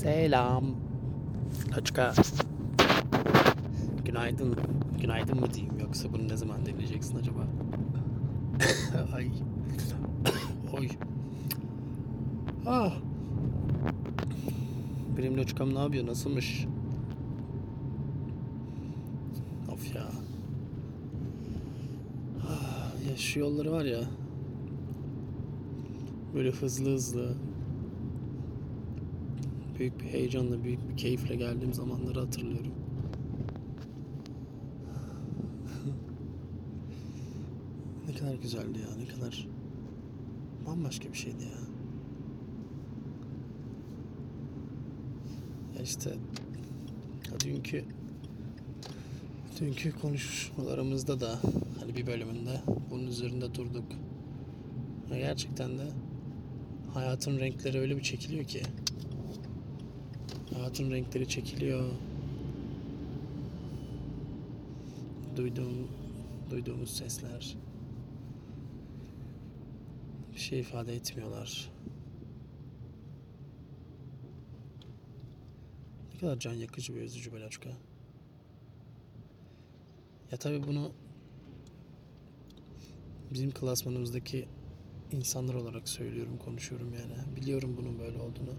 Selam. Açka. Günaydın. Günaydın mı diyeyim yoksa bunu ne zaman dinleyeceksin acaba? Ay. Oy. Ah. Benim loçkam ne yapıyor? Nasılmış? Of ya. Ah, Ya şu yolları var ya. Böyle hızlı hızlı. Büyük bir heyecanla, büyük bir keyifle geldiğim zamanları hatırlıyorum. ne kadar güzeldi ya, ne kadar bambaşka bir şeydi ya. Ya işte ya dünkü dünkü konuşmalarımızda da hani bir bölümünde bunun üzerinde durduk. Ya gerçekten de hayatın renkleri öyle bir çekiliyor ki. Hayatın renkleri çekiliyor. Duyduğum, duyduğumuz sesler bir şey ifade etmiyorlar. Ne kadar can yakıcı ve üzücü Belaçka. Ya tabii bunu bizim klasmanımızdaki insanlar olarak söylüyorum, konuşuyorum yani. Biliyorum bunun böyle olduğunu.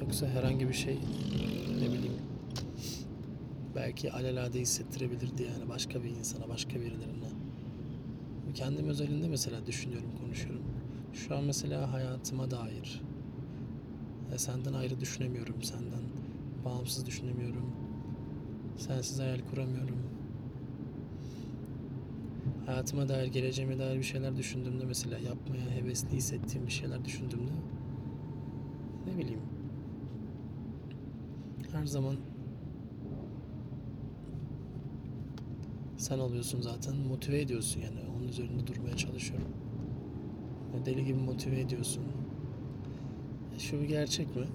Yoksa herhangi bir şey ne bileyim belki alelade hissettirebilirdi yani başka bir insana, başka birilerine. Kendim özelinde mesela düşünüyorum, konuşuyorum. Şu an mesela hayatıma dair e, senden ayrı düşünemiyorum, senden bağımsız düşünemiyorum. Sensiz hayal kuramıyorum. Hayatıma dair, geleceğime dair bir şeyler düşündüğümde mesela yapmaya hevesli hissettiğim bir şeyler düşündüğümde ne bileyim her zaman sen oluyorsun zaten motive ediyorsun yani onun üzerinde durmaya çalışıyorum. Deli gibi motive ediyorsun. E, Şu bir gerçek mi?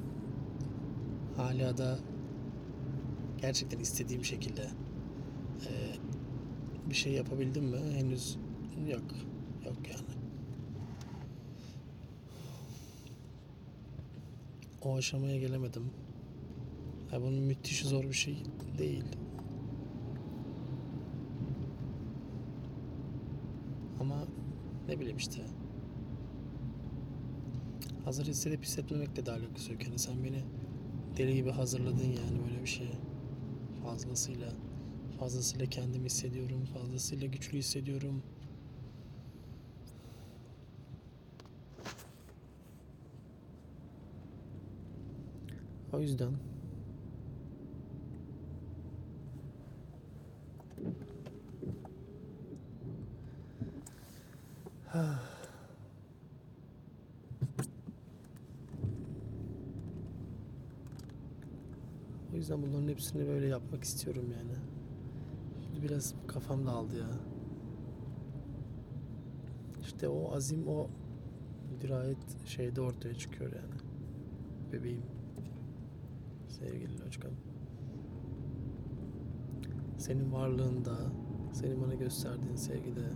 Hala da gerçekten istediğim şekilde e, bir şey yapabildim mi? Henüz yok. Yok yani. O aşamaya gelemedim. Ya bunun müthiş zor bir şey değil. Ama ne bileyim işte. Hazır hissedip hissetmemekle de alakası yok. Yani sen beni deli gibi hazırladın yani böyle bir şeye. Fazlasıyla. Fazlasıyla kendimi hissediyorum. Fazlasıyla güçlü hissediyorum. O yüzden O yüzden bunların hepsini böyle yapmak istiyorum yani. Biraz kafam dağıldı ya. İşte o azim, o dirayet şeyde ortaya çıkıyor yani. Bebeğim. Sevgili Loçkam. Senin varlığında, senin bana gösterdiğin sevgide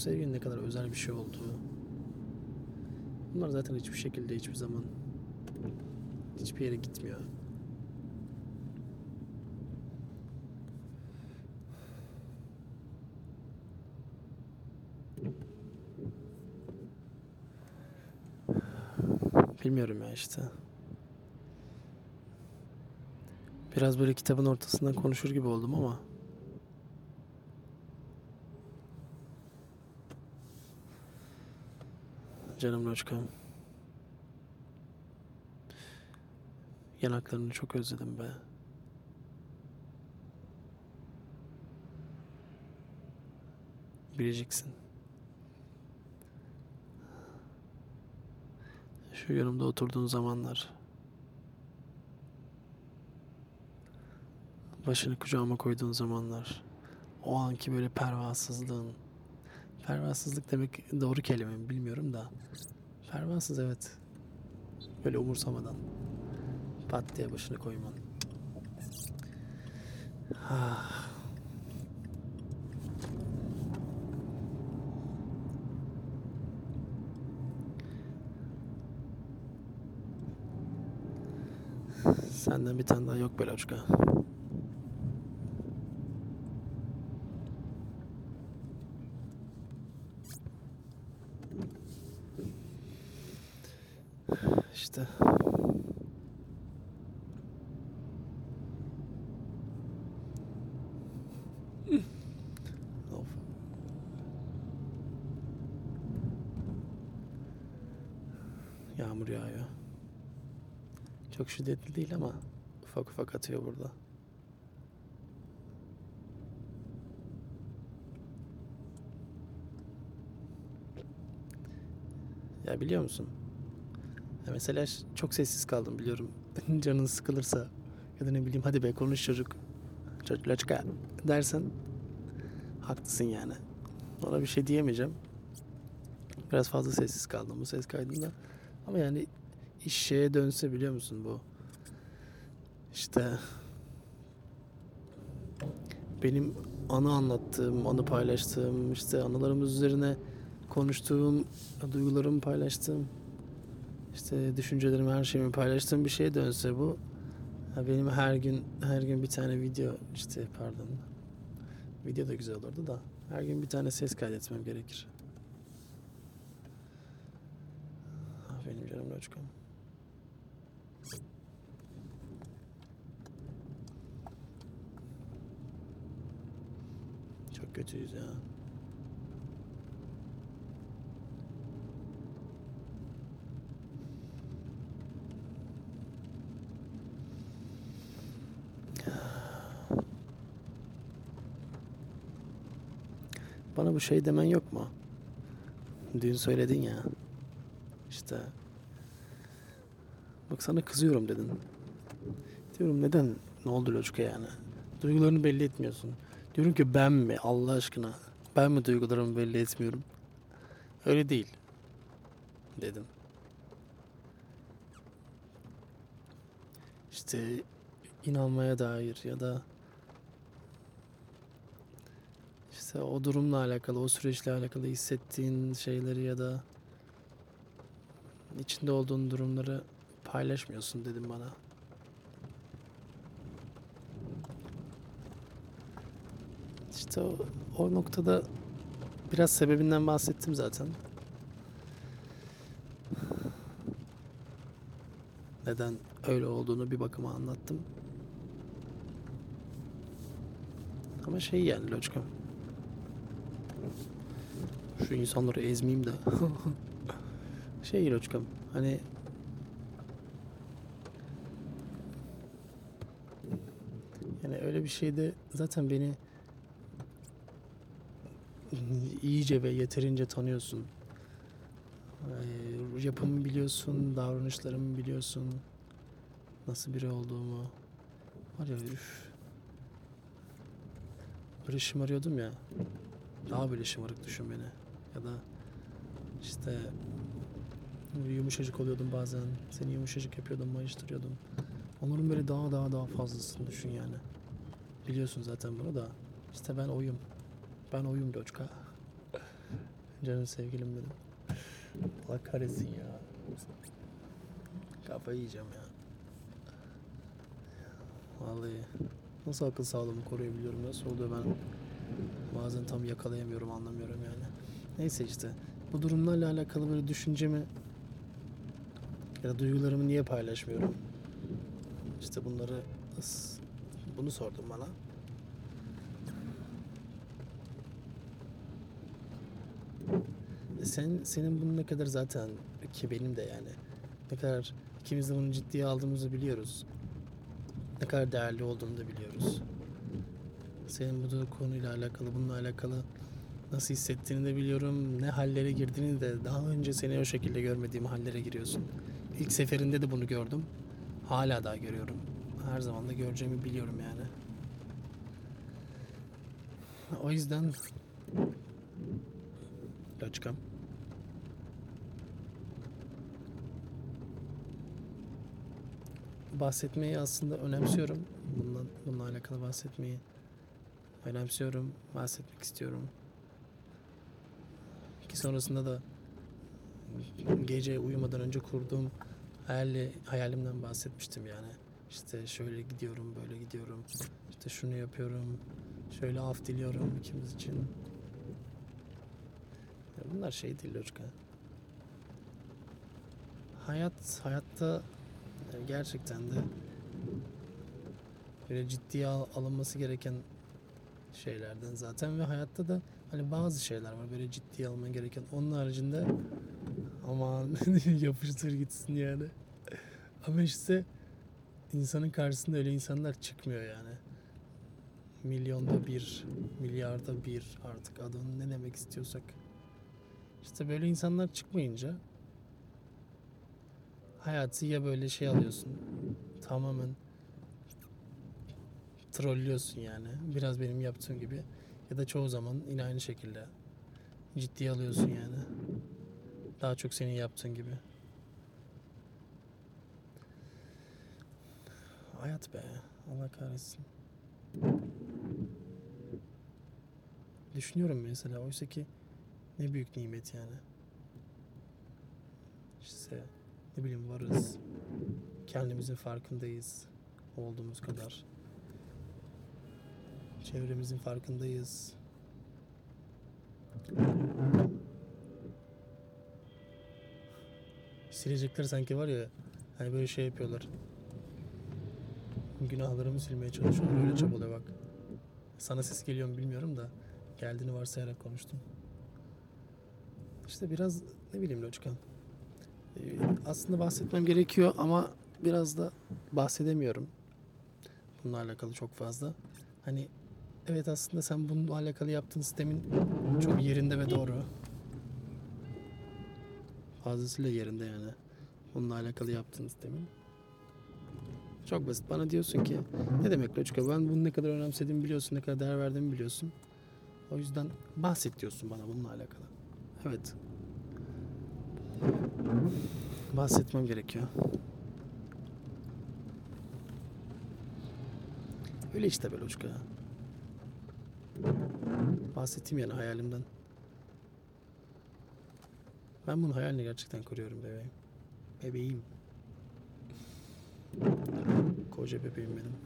sevginin ne kadar özel bir şey olduğu bunlar zaten hiçbir şekilde hiçbir zaman hiçbir yere gitmiyor. Bilmiyorum ya işte. Biraz böyle kitabın ortasından konuşur gibi oldum ama canım Loçkam. Yanaklarını çok özledim be. Bileceksin. Şu yanımda oturduğun zamanlar. Başını kucağıma koyduğun zamanlar. O anki böyle pervasızlığın. Pervasızlık demek doğru kelime mi bilmiyorum da. Pervasız evet. Böyle umursamadan. Pat diye başını koyman. Ah. Senden bir tane daha yok Beloçka. Yağmur yağıyor. Çok şiddetli değil ama ufak ufak atıyor burada. Ya biliyor musun? Ya mesela çok sessiz kaldım biliyorum. Canın sıkılırsa ya da ne bileyim hadi be konuş çocuk. Çocuklaşka dersen haklısın yani. Ona bir şey diyemeyeceğim. Biraz fazla sessiz kaldım bu ses kaydında. Ama yani iş şeye dönse biliyor musun bu? İşte benim anı anlattığım, anı paylaştığım, işte anılarımız üzerine konuştuğum, duygularımı paylaştığım, işte düşüncelerimi, her şeyimi paylaştığım bir şeye dönse bu. Benim her gün her gün bir tane video işte pardon. Video da güzel olurdu da her gün bir tane ses kaydetmem gerekir. Benim canım loçkam. Çok kötüyüz ya. Bana bu şey demen yok mu? Dün söyledin ya. İşte bak sana kızıyorum dedin. Diyorum neden? Ne oldu Loçka yani? Duygularını belli etmiyorsun. Diyorum ki ben mi Allah aşkına? Ben mi duygularımı belli etmiyorum? Öyle değil. Dedim. İşte inanmaya dair ya da işte o durumla alakalı, o süreçle alakalı hissettiğin şeyleri ya da içinde olduğun durumları paylaşmıyorsun dedim bana. İşte o, o noktada biraz sebebinden bahsettim zaten. Neden öyle olduğunu bir bakıma anlattım. Ama şey yani Loçkam. Şu insanları ezmeyeyim de. şey Loçkam. Hani yani öyle bir şeyde zaten beni iyice ve yeterince tanıyorsun. Ee, yapımı biliyorsun, davranışlarımı biliyorsun. Nasıl biri olduğumu. Var ya üf. Böyle şımarıyordum ya. Daha böyle şımarık düşün beni. Ya da işte yumuşacık oluyordum bazen. Seni yumuşacık yapıyordum, mayıştırıyordum. Onların böyle daha daha daha fazlasını düşün yani. Biliyorsun zaten bunu da. İşte ben oyum. Ben oyum Loçka. Canım sevgilim benim. Allah kahretsin ya. Kafayı yiyeceğim ya. Vallahi nasıl akıl sağlığımı koruyabiliyorum nasıl oluyor ben bazen tam yakalayamıyorum anlamıyorum. Neyse işte bu durumlarla alakalı böyle düşüncemi ya da duygularımı niye paylaşmıyorum? İşte bunları bunu sordum bana. Sen senin bunu ne kadar zaten ki benim de yani ne kadar ikimiz de bunu ciddiye aldığımızı biliyoruz. Ne kadar değerli olduğunu da biliyoruz. Senin bu konuyla alakalı, bununla alakalı nasıl hissettiğini de biliyorum. Ne hallere girdiğini de daha önce seni o şekilde görmediğim hallere giriyorsun. İlk seferinde de bunu gördüm. Hala daha görüyorum. Her zaman da göreceğimi biliyorum yani. O yüzden Loçkam. Bahsetmeyi aslında önemsiyorum. Bundan, bununla alakalı bahsetmeyi önemsiyorum. Bahsetmek istiyorum. Ki sonrasında da gece uyumadan önce kurduğum hayali, hayalimden bahsetmiştim yani. İşte şöyle gidiyorum, böyle gidiyorum. İşte şunu yapıyorum. Şöyle af diliyorum ikimiz için. Ya bunlar şey değil Loçka. Hayat, hayatta gerçekten de böyle ciddiye al- alınması gereken şeylerden zaten ve hayatta da hani bazı şeyler var böyle ciddiye alman gereken. Onun haricinde aman yapıştır gitsin yani. Ama işte insanın karşısında öyle insanlar çıkmıyor yani. Milyonda bir, milyarda bir artık adını ne demek istiyorsak. İşte böyle insanlar çıkmayınca hayatı ya böyle şey alıyorsun tamamen trollüyorsun yani. Biraz benim yaptığım gibi. Ya da çoğu zaman yine aynı şekilde ciddiye alıyorsun yani. Daha çok senin yaptığın gibi. Hayat be. Allah kahretsin. Düşünüyorum mesela oysa ki ne büyük nimet yani. İşte ne bileyim varız. Kendimizin farkındayız. Olduğumuz kadar. Çevremizin farkındayız. Silecekler sanki var ya hani böyle şey yapıyorlar. Günahlarımı silmeye çalışıyorlar. Öyle çabalıyor bak. Sana ses geliyor mu bilmiyorum da geldiğini varsayarak konuştum. İşte biraz ne bileyim Loçkan. Ee, aslında bahsetmem gerekiyor ama biraz da bahsedemiyorum. Bununla alakalı çok fazla. Hani evet aslında sen bununla alakalı yaptığın sistemin çok yerinde ve doğru. Fazlasıyla yerinde yani. Bununla alakalı yaptığın sistemin. Çok basit. Bana diyorsun ki ne demek Loçka ben bunu ne kadar önemsediğimi biliyorsun, ne kadar değer verdiğimi biliyorsun. O yüzden bahset diyorsun bana bununla alakalı. Evet. Bahsetmem gerekiyor. Öyle işte be Loçka. Bahsettiğim yani hayalimden. Ben bunun hayalini gerçekten kuruyorum bebeğim. Bebeğim. Koca bebeğim benim.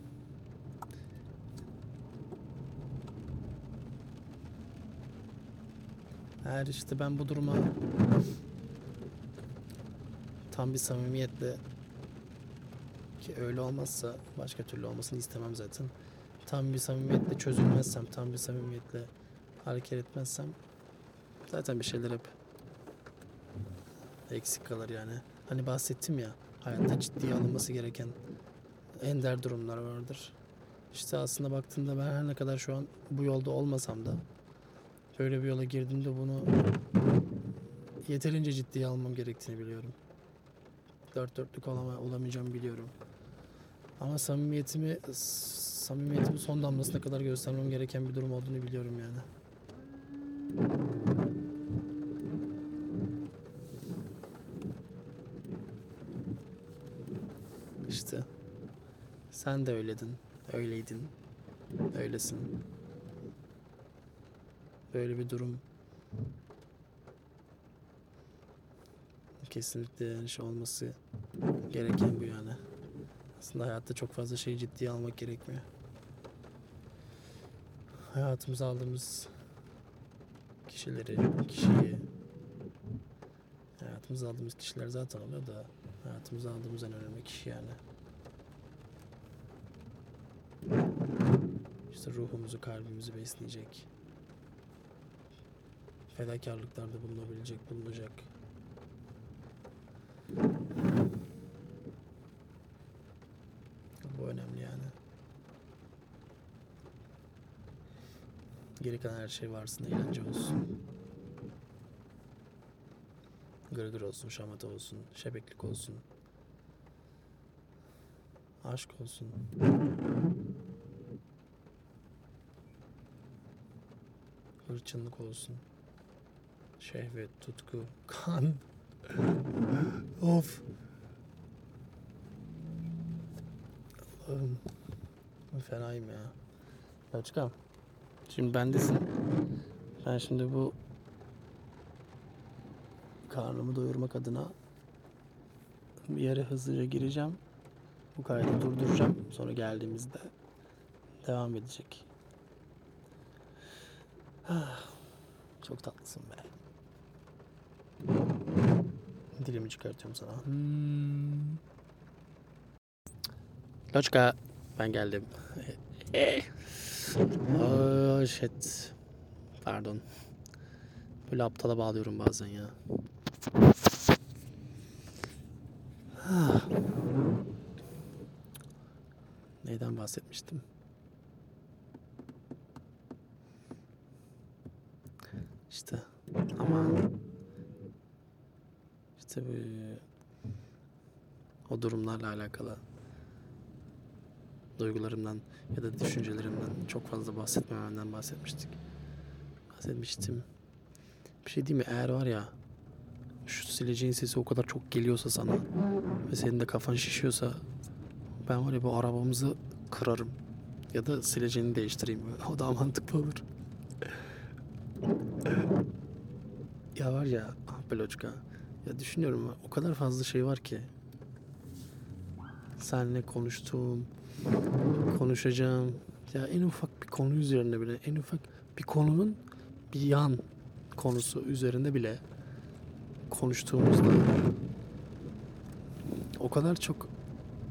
Eğer işte ben bu duruma tam bir samimiyetle ki öyle olmazsa başka türlü olmasını istemem zaten. Tam bir samimiyetle çözülmezsem, tam bir samimiyetle hareket etmezsem zaten bir şeyler hep eksik kalır yani. Hani bahsettim ya hayatta ciddiye alınması gereken ender durumlar vardır. İşte aslında baktığında ben her ne kadar şu an bu yolda olmasam da böyle bir yola girdiğimde bunu yeterince ciddiye almam gerektiğini biliyorum. Dört dörtlük olama, olamayacağımı biliyorum. Ama samimiyetimi samimiyetimi son damlasına kadar göstermem gereken bir durum olduğunu biliyorum yani. İşte sen de öyledin, öyleydin, öylesin. Böyle bir durum kesinlikle yani şey olması gereken bu yani. Aslında hayatta çok fazla şeyi ciddiye almak gerekmiyor. Hayatımıza aldığımız kişileri, kişiyi hayatımıza aldığımız kişiler zaten oluyor da hayatımıza aldığımız en önemli kişi yani. İşte ruhumuzu, kalbimizi besleyecek. Fedakarlıklarda bulunabilecek, bulunacak. Bu önemli yani. Geri kalan her şey varsın, eğlence olsun. Gırgır olsun, şamata olsun, şebeklik olsun. Aşk olsun. Hırçınlık olsun. Şehvet, tutku, kan. of. Allah'ım. Fenayım ya. Başkan. Şimdi bendesin. Ben şimdi bu karnımı doyurmak adına bir yere hızlıca gireceğim. Bu kaydı durduracağım. Sonra geldiğimizde devam edecek. Ah, Çok tatlısın be. Dilimi çıkartıyorum sana. Hmm. Loçka. Ben geldim. oh shit. Pardon. Böyle aptala bağlıyorum bazen ya. Neyden bahsetmiştim? İşte ama işte bu o durumlarla alakalı duygularımdan ya da düşüncelerimden çok fazla bahsetmememden bahsetmiştik. Bahsetmiştim. Bir şey değil mi? Eğer var ya şu sileceğin sesi o kadar çok geliyorsa sana ve senin de kafan şişiyorsa ben var ya bu arabamızı kırarım. Ya da sileceğini değiştireyim. O daha mantıklı olur. ya var ya ah be Loçka. Ya düşünüyorum o kadar fazla şey var ki. Seninle konuştuğum, konuşacağım. Ya en ufak bir konu üzerine bile, en ufak bir konunun bir yan konusu üzerinde bile konuştuğumuzda o kadar çok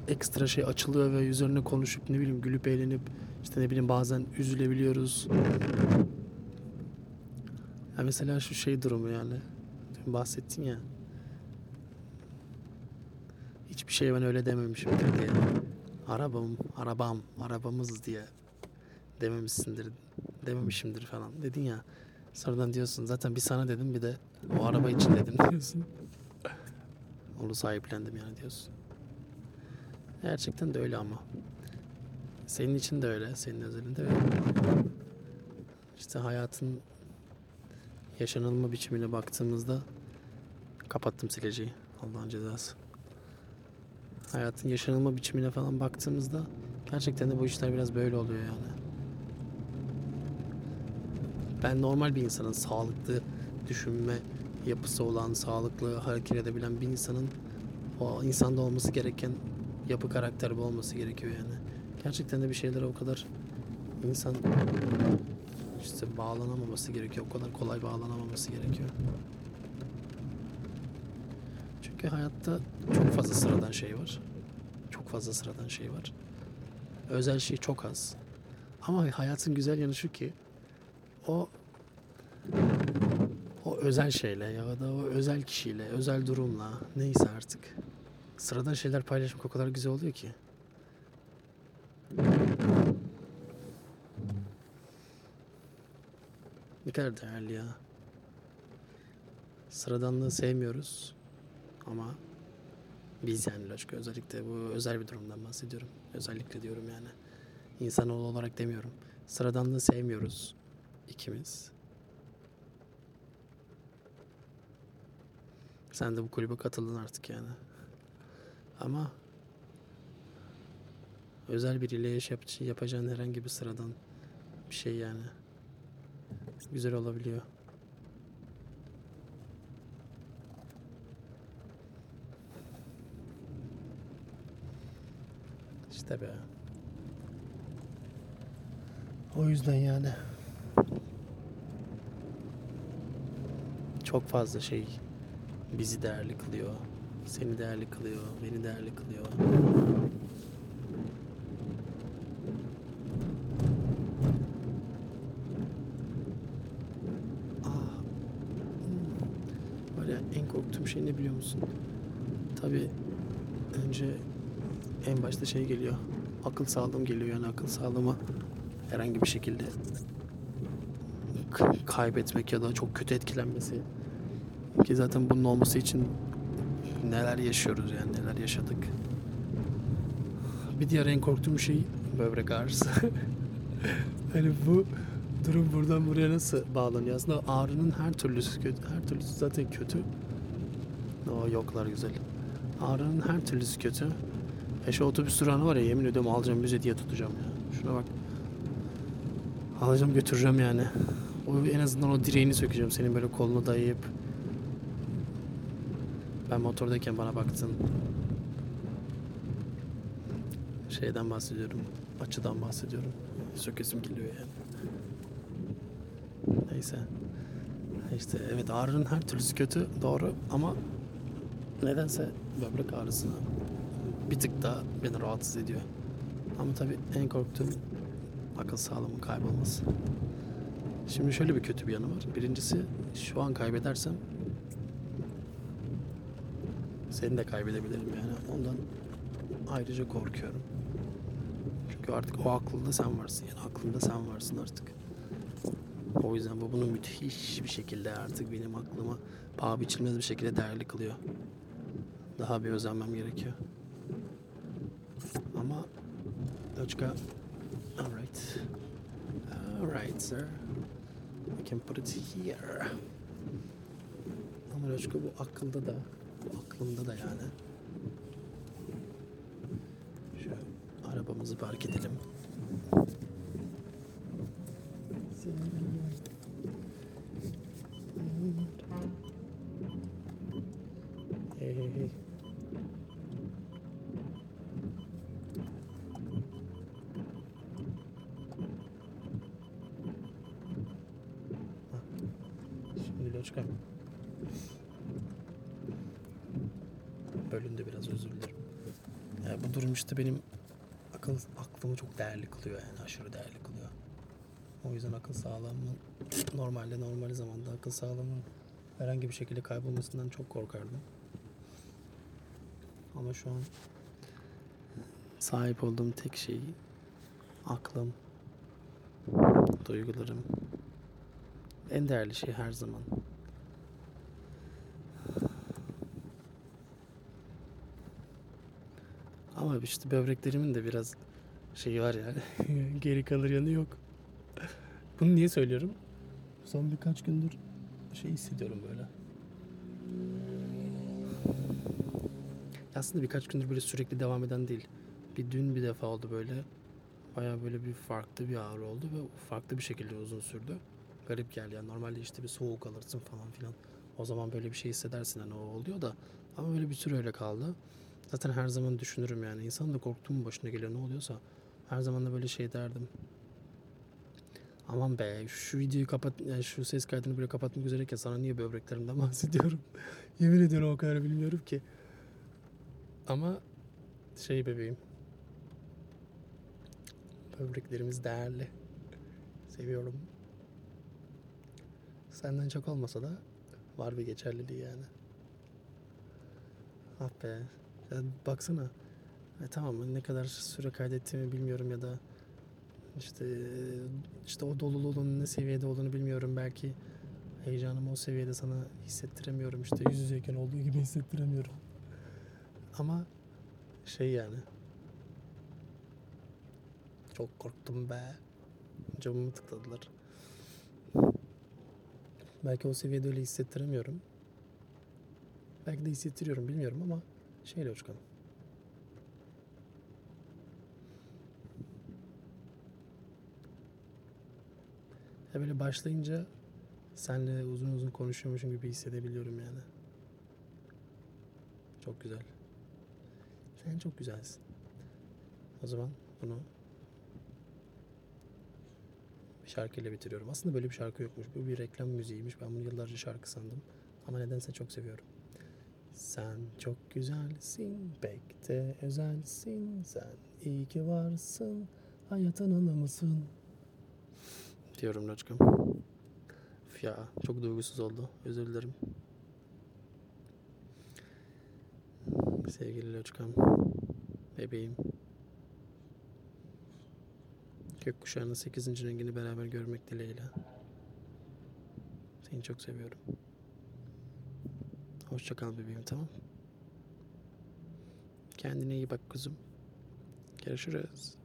ekstra şey açılıyor ve üzerine konuşup ne bileyim gülüp eğlenip işte ne bileyim bazen üzülebiliyoruz. Ya mesela şu şey durumu yani. Dün bahsettin ya. Hiçbir şey ben öyle dememişimdir diye. Arabam, arabam, arabamız diye dememişsindir, dememişimdir falan dedin ya. Sonradan diyorsun zaten bir sana dedim bir de o araba için dedim diyorsun. Onu sahiplendim yani diyorsun. Gerçekten de öyle ama. Senin için de öyle, senin özelinde öyle. İşte hayatın yaşanılma biçimine baktığımızda kapattım sileceği. Allah'ın cezası. Hayatın yaşanılma biçimine falan baktığımızda gerçekten de bu işler biraz böyle oluyor yani. Ben normal bir insanın sağlıklı düşünme yapısı olan, sağlıklı hareket edebilen bir insanın o insanda olması gereken yapı karakter bu olması gerekiyor yani. Gerçekten de bir şeylere o kadar insan işte bağlanamaması gerekiyor. O kadar kolay bağlanamaması gerekiyor. Çünkü hayatta çok fazla sıradan şey var. Çok fazla sıradan şey var. Özel şey çok az. Ama hayatın güzel yanı şu ki o o özel şeyle ya da o özel kişiyle, özel durumla neyse artık sıradan şeyler paylaşmak o kadar güzel oluyor ki. Ne kadar değerli ya. Sıradanlığı sevmiyoruz ama biz yani Loşka özellikle bu özel bir durumdan bahsediyorum. Özellikle diyorum yani. İnsanoğlu olarak demiyorum. Sıradanlığı sevmiyoruz ikimiz. Sen de bu kulübe katıldın artık yani. Ama özel biriyle yaş yap yapacağın herhangi bir sıradan bir şey yani. Güzel olabiliyor. İşte be. O yüzden yani. Çok fazla şey bizi değerli kılıyor. Seni değerli kılıyor, beni değerli kılıyor. Ah. Hmm. Ya en korktuğum şey ne biliyor musun? Tabii önce en başta şey geliyor. Akıl sağlığım geliyor yani akıl sağlığıma herhangi bir şekilde kaybetmek ya da çok kötü etkilenmesi. Ki zaten bunun olması için neler yaşıyoruz yani neler yaşadık. Bir diğer en korktuğum şey böbrek ağrısı. hani bu durum buradan buraya nasıl bağlanıyor? Aslında ağrının her türlüsü kötü. Her türlüsü zaten kötü. O yoklar güzel. Ağrının her türlüsü kötü. E şu otobüs durağını var ya yemin ediyorum alacağım müze diye tutacağım ya. Şuna bak. Alacağım götüreceğim yani. O en azından o direğini sökeceğim senin böyle kolunu dayayıp. Ben motordayken bana baktın. Şeyden bahsediyorum. Açıdan bahsediyorum. Sökesim geliyor yani. Neyse. İşte evet ağrının her türlüsü kötü doğru ama nedense böbrek ağrısı bir tık daha beni rahatsız ediyor. Ama tabii en korktuğum akıl sağlığımın kaybolması. Şimdi şöyle bir kötü bir yanı var. Birincisi şu an kaybedersem seni de kaybedebilirim yani. Ondan ayrıca korkuyorum. Çünkü artık o aklında sen varsın. Yani aklımda sen varsın artık. O yüzden bu bunu müthiş bir şekilde artık benim aklıma paha biçilmez bir şekilde değerli kılıyor. Daha bir özenmem gerekiyor. Ama Loçka Alright. Alright sir. We can put it here. Ama Loçka bu akılda da bu aklımda da yani. Şu arabamızı park edelim. Hey hey hey. Hah. Şimdi Loçka. Bölündü biraz özür dilerim. İşte benim akıl aklımı çok değerli kılıyor yani aşırı değerli kılıyor. O yüzden akıl sağlığımın normalde normal zamanda akıl sağlığımın herhangi bir şekilde kaybolmasından çok korkardım. Ama şu an sahip olduğum tek şey aklım, duygularım. En değerli şey her zaman. Ama işte böbreklerimin de biraz şeyi var yani. Geri kalır yanı yok. Bunu niye söylüyorum? Son birkaç gündür şey hissediyorum böyle. Aslında birkaç gündür böyle sürekli devam eden değil. Bir dün bir defa oldu böyle. Baya böyle bir farklı bir ağrı oldu ve farklı bir şekilde uzun sürdü. Garip geldi yani normalde işte bir soğuk alırsın falan filan. O zaman böyle bir şey hissedersin hani o oluyor da. Ama böyle bir süre öyle kaldı. Zaten her zaman düşünürüm yani. İnsan da korktuğum başına geliyor ne oluyorsa. Her zaman da böyle şey derdim. Aman be şu videoyu kapat, yani şu ses kaydını böyle kapatmak üzereyken sana niye böbreklerimden bahsediyorum. Yemin ediyorum o kadar bilmiyorum ki. Ama şey bebeğim. Böbreklerimiz değerli. Seviyorum. Senden çok olmasa da var bir geçerliliği yani. Ah be. Ya baksana. E tamam ne kadar süre kaydettiğimi bilmiyorum ya da işte işte o doluluğun ne seviyede olduğunu bilmiyorum. Belki heyecanımı o seviyede sana hissettiremiyorum. İşte yüz yüzeyken olduğu gibi hissettiremiyorum. Ama şey yani. Çok korktum be. Camımı tıkladılar. Belki o seviyede öyle hissettiremiyorum. Belki de hissettiriyorum bilmiyorum ama şeyle uçkan. Ya böyle başlayınca senle uzun uzun konuşuyormuşum gibi hissedebiliyorum yani. Çok güzel. Sen çok güzelsin. O zaman bunu bir şarkıyla bitiriyorum. Aslında böyle bir şarkı yokmuş. Bu bir reklam müziğiymiş. Ben bunu yıllarca şarkı sandım. Ama nedense çok seviyorum. Sen çok güzelsin, pek de özelsin. Sen iyi ki varsın, hayatın anlamısın. Diyorum Loçkam. Ya çok duygusuz oldu. Özür dilerim. Sevgili Loçkam. Bebeğim. Gökkuşağının 8. rengini beraber görmek dileğiyle. Seni çok seviyorum. Hoşça kal bebeğim tamam. Kendine iyi bak kuzum. Görüşürüz.